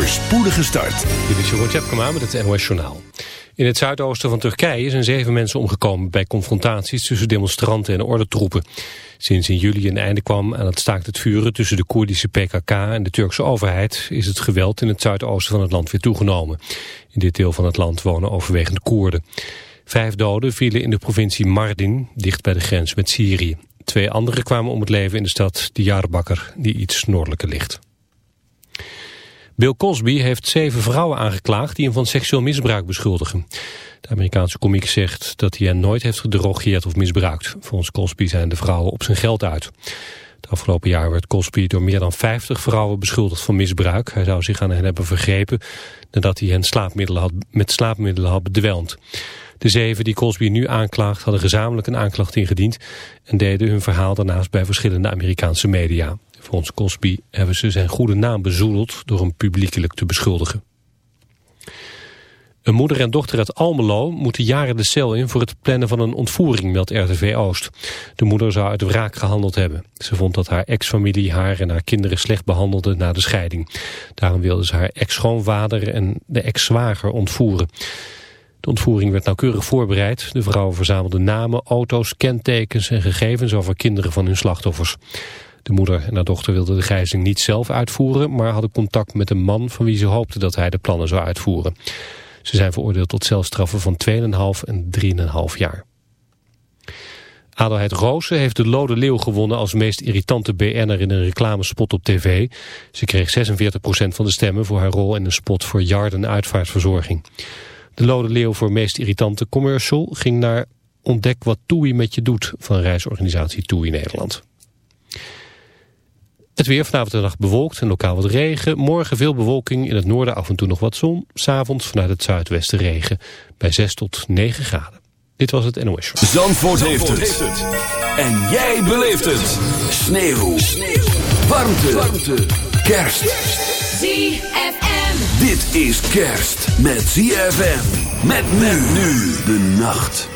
spoedige start. Dit is Jeroen Tjepkema met het NOS Journaal. In het zuidoosten van Turkije zijn zeven mensen omgekomen bij confrontaties tussen demonstranten en ordentroepen. Sinds in juli een einde kwam aan het staakt het vuren tussen de Koerdische PKK en de Turkse overheid is het geweld in het zuidoosten van het land weer toegenomen. In dit deel van het land wonen overwegend Koerden. Vijf doden vielen in de provincie Mardin, dicht bij de grens met Syrië. Twee anderen kwamen om het leven in de stad Diyarbakir, die iets noordelijker ligt. Bill Cosby heeft zeven vrouwen aangeklaagd die hem van seksueel misbruik beschuldigen. De Amerikaanse komiek zegt dat hij hen nooit heeft gedrogeerd of misbruikt. Volgens Cosby zijn de vrouwen op zijn geld uit. Het afgelopen jaar werd Cosby door meer dan 50 vrouwen beschuldigd van misbruik. Hij zou zich aan hen hebben vergrepen nadat hij hen slaapmiddelen had, met slaapmiddelen had bedwelmd. De zeven die Cosby nu aanklaagt hadden gezamenlijk een aanklacht ingediend... en deden hun verhaal daarnaast bij verschillende Amerikaanse media. Volgens Cosby hebben ze zijn goede naam bezoedeld door hem publiekelijk te beschuldigen. Een moeder en dochter uit Almelo moeten jaren de cel in voor het plannen van een ontvoering, meldt RTV Oost. De moeder zou uit wraak gehandeld hebben. Ze vond dat haar ex-familie haar en haar kinderen slecht behandelde na de scheiding. Daarom wilde ze haar ex-schoonvader en de ex-zwager ontvoeren. De ontvoering werd nauwkeurig voorbereid. De vrouwen verzamelden namen, auto's, kentekens en gegevens over kinderen van hun slachtoffers. De moeder en haar dochter wilden de gijzeling niet zelf uitvoeren... maar hadden contact met een man van wie ze hoopten dat hij de plannen zou uitvoeren. Ze zijn veroordeeld tot celstraffen van 2,5 en 3,5 jaar. Adelheid Roose heeft de Lode Leeuw gewonnen als meest irritante BN'er in een reclamespot op tv. Ze kreeg 46% van de stemmen voor haar rol in een spot voor Jarden uitvaartverzorging. De Lode Leeuw voor meest irritante commercial ging naar Ontdek wat TUI met je doet van reisorganisatie TUI Nederland. Het weer vanavond de dag bewolkt en lokaal wat regen. Morgen veel bewolking, in het noorden af en toe nog wat zon. S'avonds vanuit het zuidwesten regen bij 6 tot 9 graden. Dit was het NOS Show. Zandvoort, Zandvoort heeft, het. En jij beleeft het. Sneeuw. Sneeuw. Warmte. Warmte. Kerst. ZFM. Dit is kerst met ZFM. Met men nu de nacht.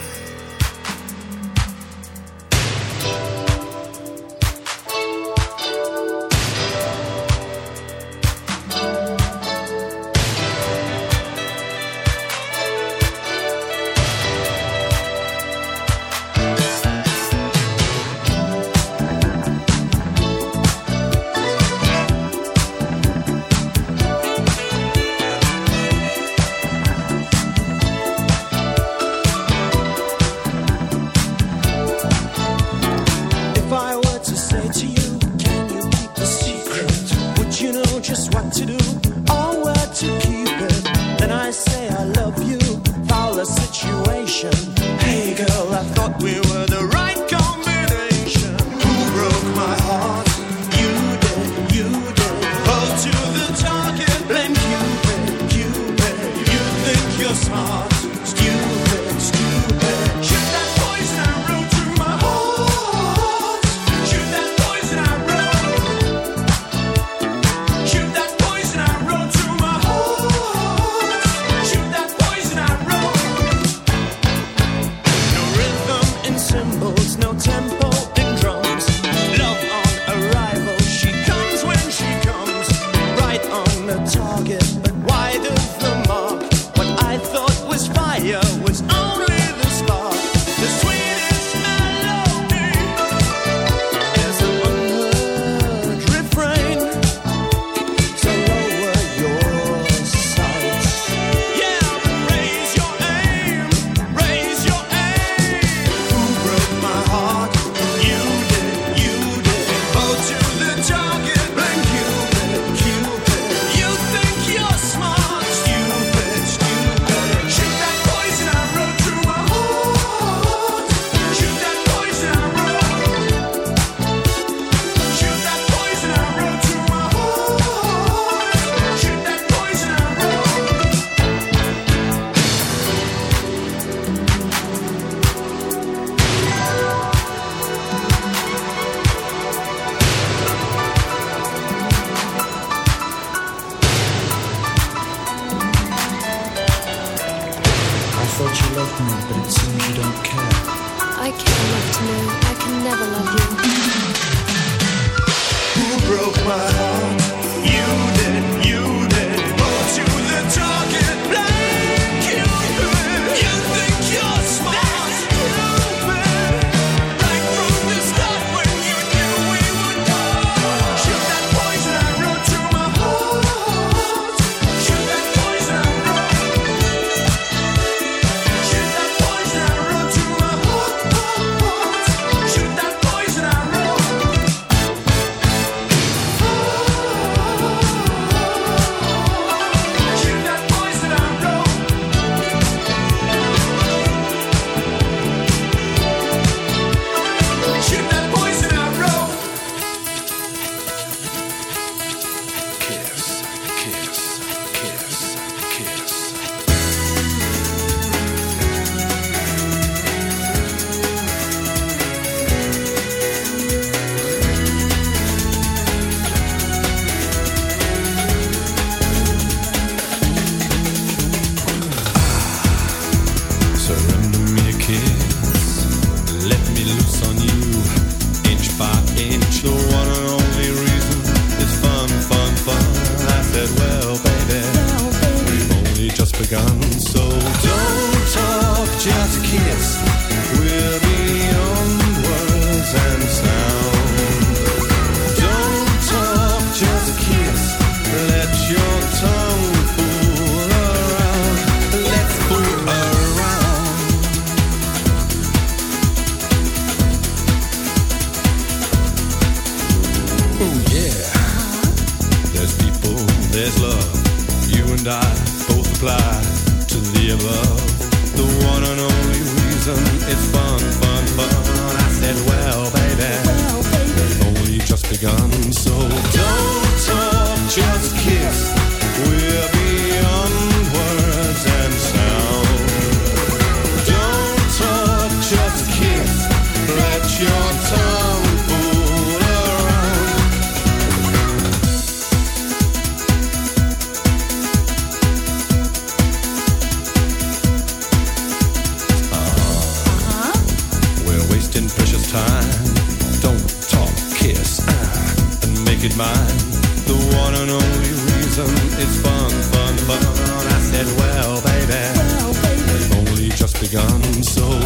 become so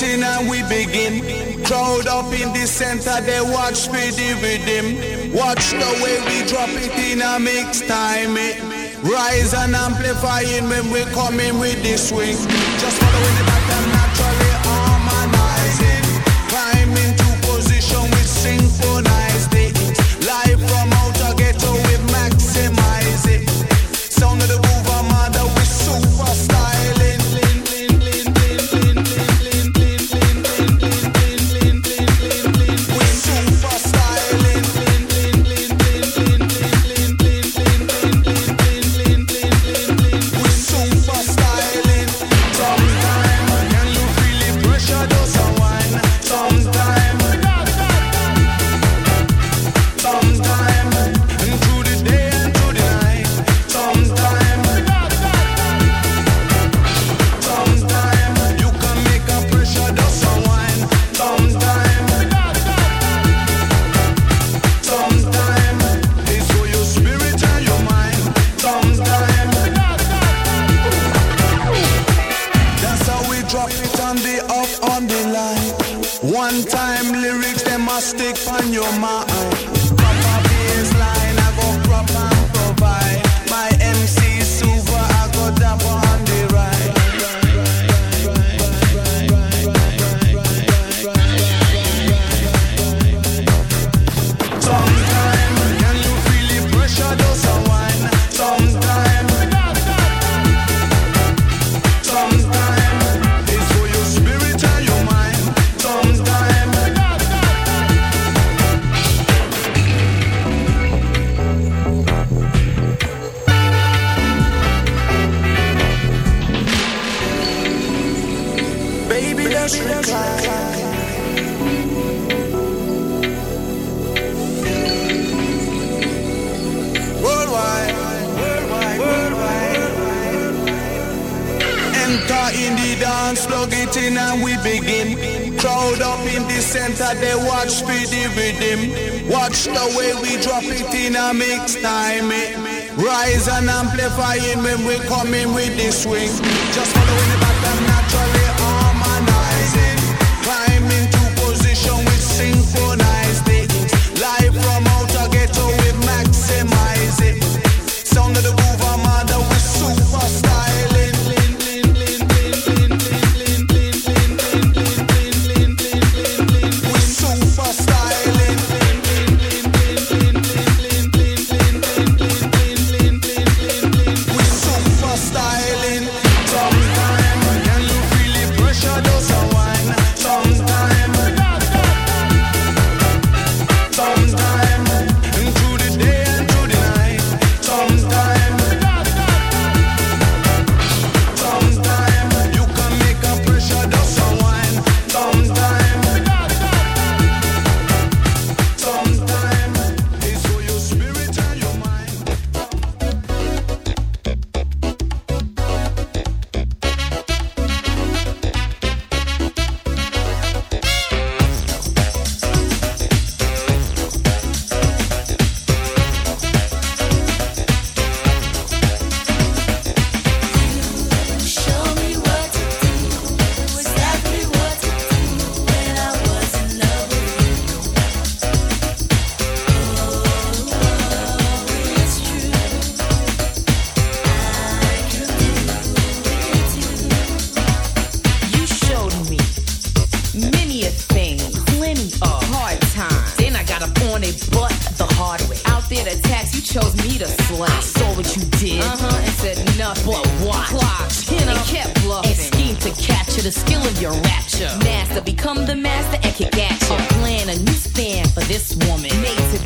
meeting and we begin. Crowd up in the center, they watch me with him. Watch the way we drop it in a mix time. Eh. Rise and amplifying when we coming with the swing. Just following the back Crying when we come.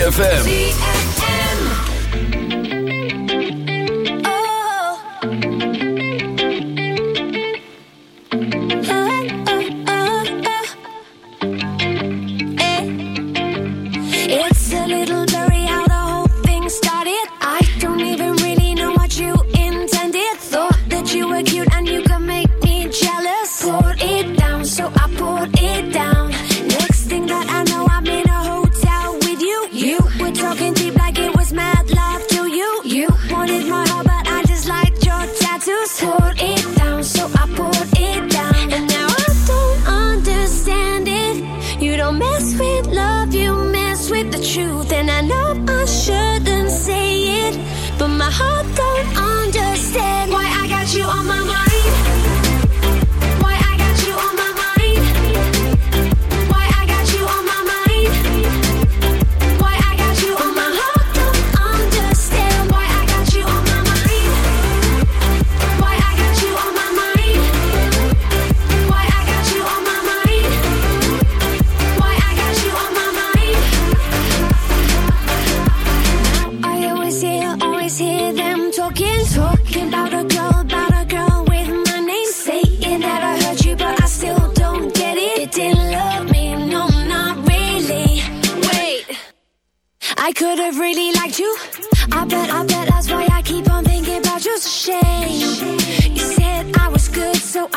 ZFM.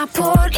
I poured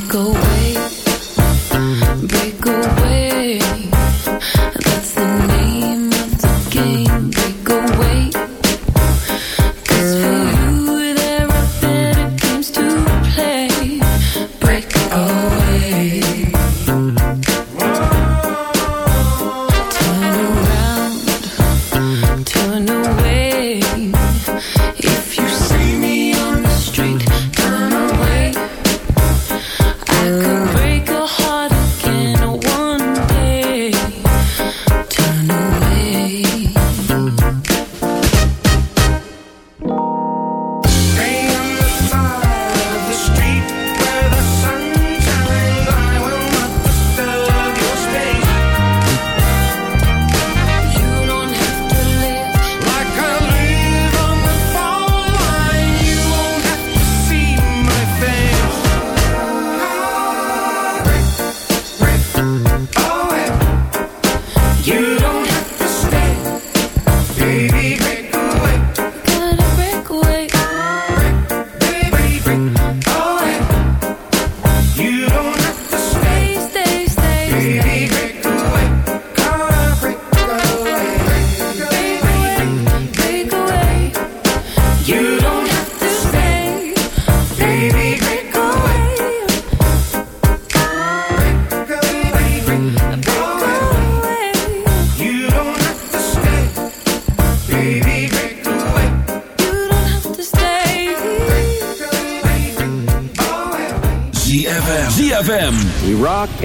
go.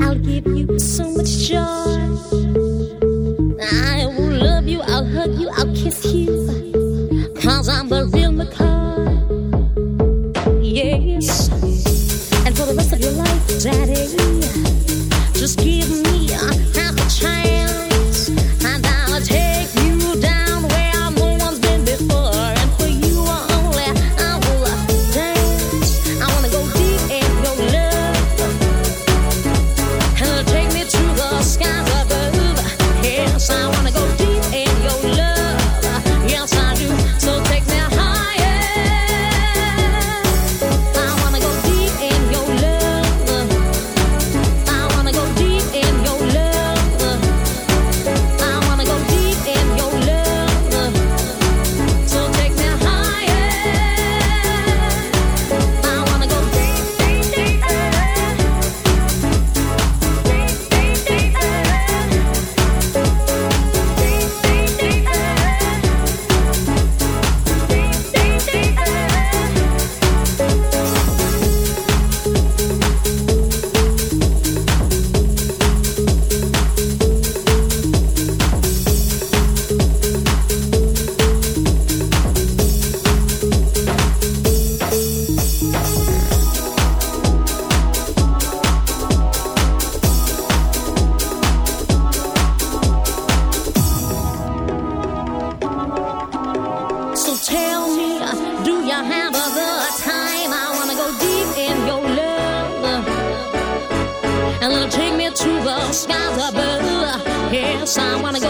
I'll give you so much joy. skies are blue. Yes, I wanna go.